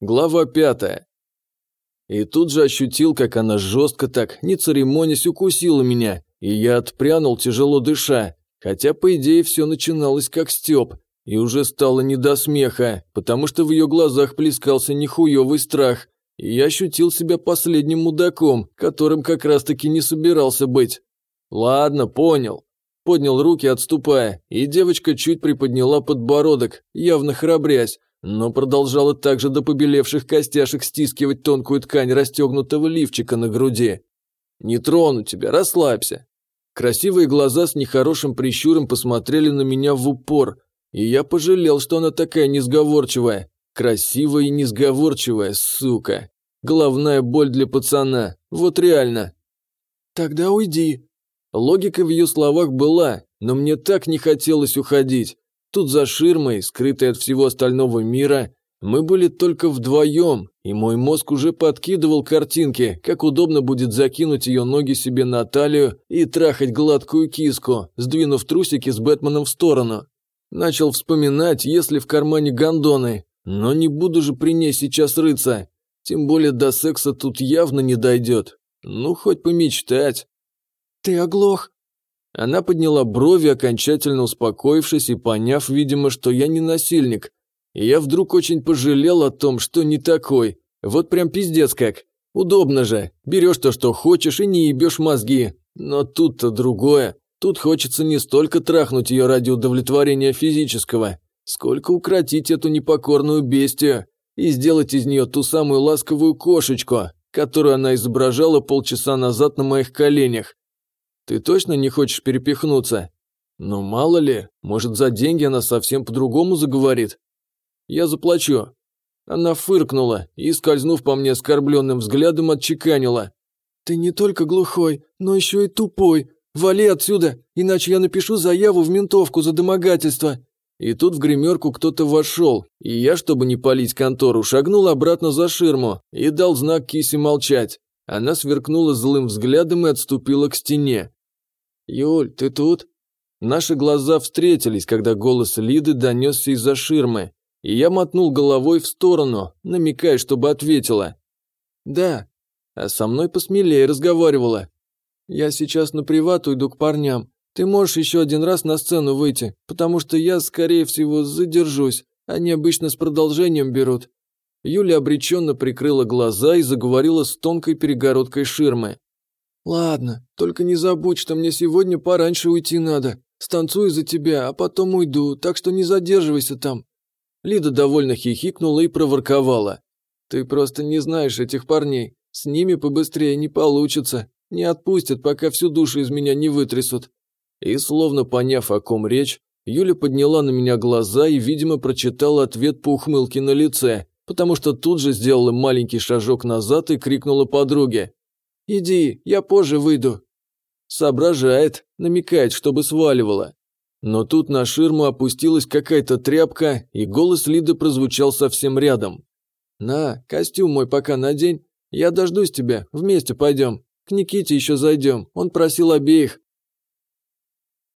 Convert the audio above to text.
Глава пятая. И тут же ощутил, как она жестко так, не церемонясь, укусила меня, и я отпрянул, тяжело дыша, хотя, по идее, все начиналось как стёб, и уже стало не до смеха, потому что в ее глазах плескался нехуёвый страх, и я ощутил себя последним мудаком, которым как раз-таки не собирался быть. Ладно, понял. Поднял руки, отступая, и девочка чуть приподняла подбородок, явно храбрясь, но продолжала также до побелевших костяшек стискивать тонкую ткань расстегнутого лифчика на груди. «Не трону тебя, расслабься». Красивые глаза с нехорошим прищуром посмотрели на меня в упор, и я пожалел, что она такая несговорчивая. Красивая и несговорчивая, сука. Головная боль для пацана, вот реально. «Тогда уйди». Логика в ее словах была, но мне так не хотелось уходить. Тут за ширмой, скрытой от всего остального мира, мы были только вдвоем, и мой мозг уже подкидывал картинки, как удобно будет закинуть ее ноги себе на талию и трахать гладкую киску, сдвинув трусики с Бэтменом в сторону. Начал вспоминать, если в кармане гондоны, но не буду же при ней сейчас рыться. Тем более до секса тут явно не дойдет. Ну, хоть помечтать. «Ты оглох?» Она подняла брови, окончательно успокоившись и поняв, видимо, что я не насильник. И я вдруг очень пожалел о том, что не такой. Вот прям пиздец как. Удобно же. Берешь то, что хочешь, и не ебешь мозги. Но тут-то другое. Тут хочется не столько трахнуть ее ради удовлетворения физического, сколько укротить эту непокорную бестию и сделать из нее ту самую ласковую кошечку, которую она изображала полчаса назад на моих коленях. Ты точно не хочешь перепихнуться? Ну, мало ли, может, за деньги она совсем по-другому заговорит. Я заплачу. Она фыркнула и, скользнув по мне оскорбленным взглядом, отчеканила. Ты не только глухой, но еще и тупой. Вали отсюда, иначе я напишу заяву в ментовку за домогательство. И тут в гримерку кто-то вошел, и я, чтобы не палить контору, шагнул обратно за ширму и дал знак Кисе молчать. Она сверкнула злым взглядом и отступила к стене. «Юль, ты тут?» Наши глаза встретились, когда голос Лиды донесся из-за ширмы, и я мотнул головой в сторону, намекая, чтобы ответила. «Да». А со мной посмелее разговаривала. «Я сейчас на приват уйду к парням. Ты можешь еще один раз на сцену выйти, потому что я, скорее всего, задержусь. Они обычно с продолжением берут». Юля обреченно прикрыла глаза и заговорила с тонкой перегородкой ширмы. «Ладно, только не забудь, что мне сегодня пораньше уйти надо. Станцую за тебя, а потом уйду, так что не задерживайся там». Лида довольно хихикнула и проворковала. «Ты просто не знаешь этих парней. С ними побыстрее не получится. Не отпустят, пока всю душу из меня не вытрясут». И, словно поняв, о ком речь, Юля подняла на меня глаза и, видимо, прочитала ответ по ухмылке на лице, потому что тут же сделала маленький шажок назад и крикнула подруге. «Иди, я позже выйду». Соображает, намекает, чтобы сваливала. Но тут на ширму опустилась какая-то тряпка, и голос Лиды прозвучал совсем рядом. «На, костюм мой пока надень. Я дождусь тебя, вместе пойдем. К Никите еще зайдем, он просил обеих».